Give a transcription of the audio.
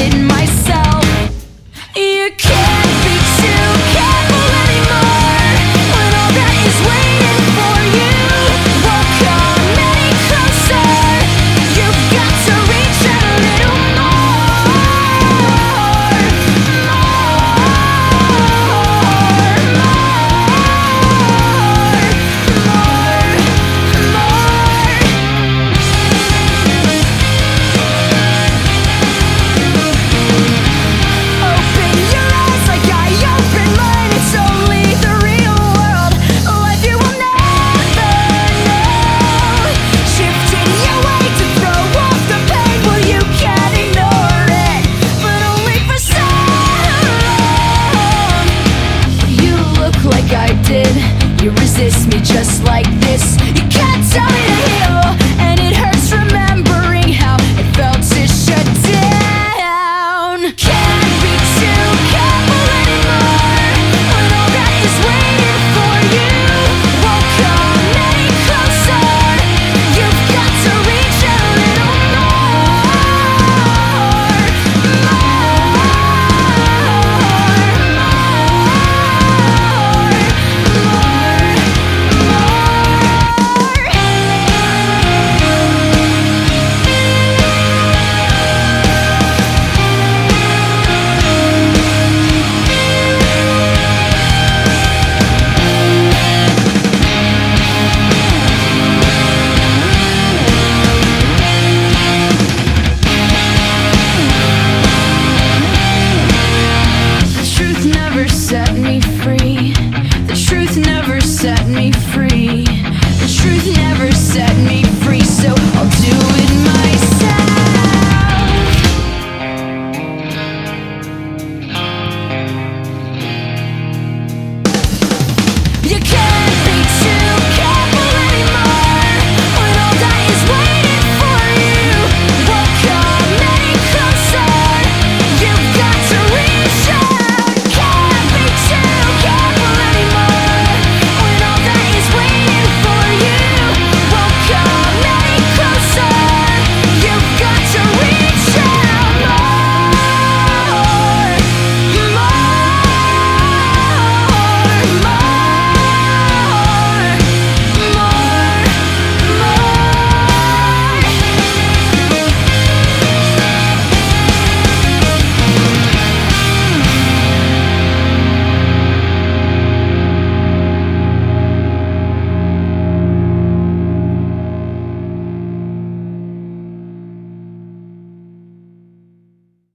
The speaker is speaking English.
it myself. You can't. addicted You resist me just like this. You can't tell me set